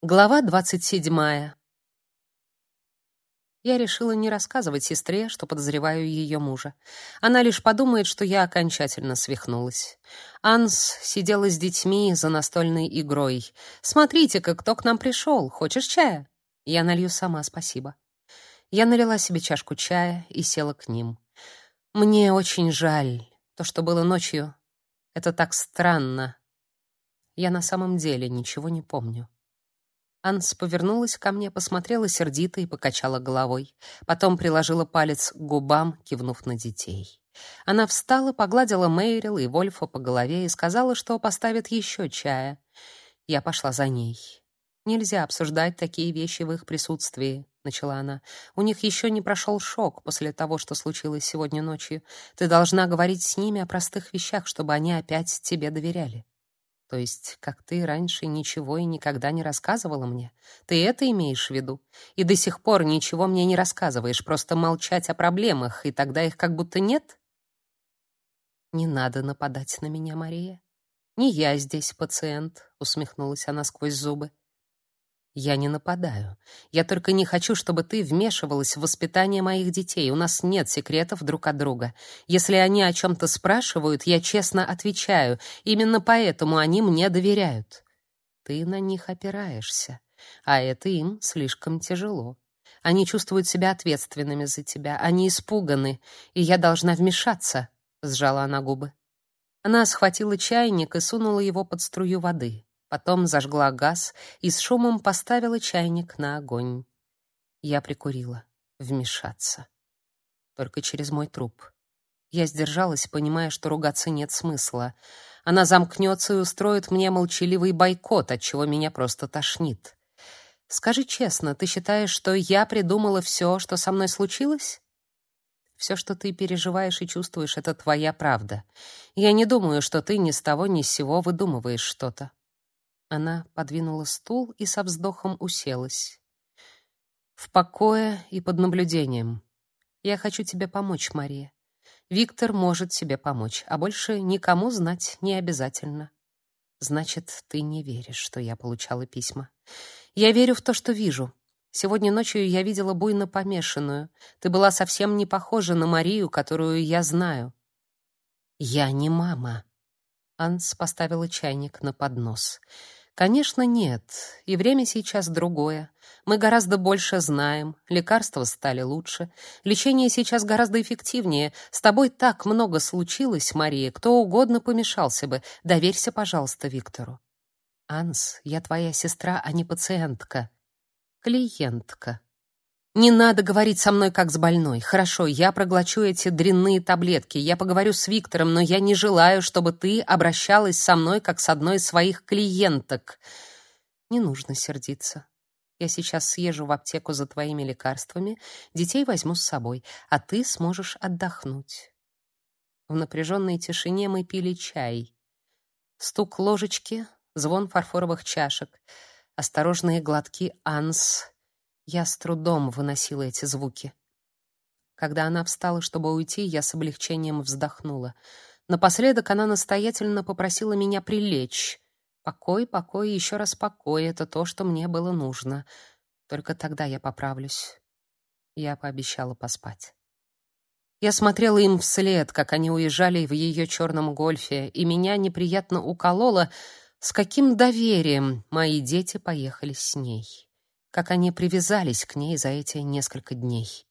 Глава двадцать седьмая. Я решила не рассказывать сестре, что подозреваю ее мужа. Она лишь подумает, что я окончательно свихнулась. Анс сидела с детьми за настольной игрой. «Смотрите-ка, кто к нам пришел. Хочешь чая?» «Я налью сама, спасибо». Я налила себе чашку чая и села к ним. «Мне очень жаль. То, что было ночью, это так странно. Я на самом деле ничего не помню». Анс повернулась ко мне, посмотрела сердито и покачала головой. Потом приложила палец к губам, кивнув на детей. Она встала, погладила Мейрил и Вольфа по голове и сказала, что поставит еще чая. Я пошла за ней. Нельзя обсуждать такие вещи в их присутствии, начала она. У них еще не прошел шок после того, что случилось сегодня ночью. Ты должна говорить с ними о простых вещах, чтобы они опять тебе доверяли. То есть, как ты раньше ничего и никогда не рассказывала мне? Ты это имеешь в виду? И до сих пор ничего мне не рассказываешь, просто молчать о проблемах, и тогда их как будто нет? Не надо нападать на меня, Мария. Не я здесь пациент, усмехнулась она сквозь зубы. Я не нападаю. Я только не хочу, чтобы ты вмешивалась в воспитание моих детей. У нас нет секретов друг от друга. Если они о чем то спрашивают, я честно отвечаю. Именно поэтому они мне доверяют. Ты на них опираешься, а это им слишком тяжело. Они чувствуют себя ответственными за тебя, они испуганы, и я должна вмешаться, сжала она губы. Она схватила чайник и сунула его под струю воды. Потом зажгла газ и с шумом поставила чайник на огонь. Я прикурила. Вмешаться. Только через мой труп. Я сдержалась, понимая, что ругаться нет смысла. Она замкнется и устроит мне молчаливый бойкот, от чего меня просто тошнит. Скажи честно, ты считаешь, что я придумала все, что со мной случилось? Все, что ты переживаешь и чувствуешь, это твоя правда. Я не думаю, что ты ни с того ни с сего выдумываешь что-то. Она подвинула стул и со вздохом уселась. В покое и под наблюдением. Я хочу тебе помочь, Мария. Виктор может тебе помочь, а больше никому знать не обязательно. Значит, ты не веришь, что я получала письма. Я верю в то, что вижу. Сегодня ночью я видела буйно помешанную. Ты была совсем не похожа на Марию, которую я знаю. Я не мама. Анс поставила чайник на поднос. Конечно, нет. И время сейчас другое. Мы гораздо больше знаем, лекарства стали лучше, лечение сейчас гораздо эффективнее. С тобой так много случилось, Мария, кто угодно помешался бы. Доверься, пожалуйста, Виктору. Анс, я твоя сестра, а не пациентка. Клиентка. Не надо говорить со мной как с больной. Хорошо, я проглочу эти дрянные таблетки. Я поговорю с Виктором, но я не желаю, чтобы ты обращалась со мной как с одной из своих клиенток. Не нужно сердиться. Я сейчас съезжу в аптеку за твоими лекарствами, детей возьму с собой, а ты сможешь отдохнуть. В напряженной тишине мы пили чай. Стук ложечки, звон фарфоровых чашек, осторожные глотки анс я с трудом выносила эти звуки. Когда она встала, чтобы уйти, я с облегчением вздохнула. Напоследок она настоятельно попросила меня прилечь. Покой, покой, еще раз покой — это то, что мне было нужно. Только тогда я поправлюсь. Я пообещала поспать. Я смотрела им вслед, как они уезжали в ее черном гольфе, и меня неприятно укололо, с каким доверием мои дети поехали с ней как они привязались к ней за эти несколько дней.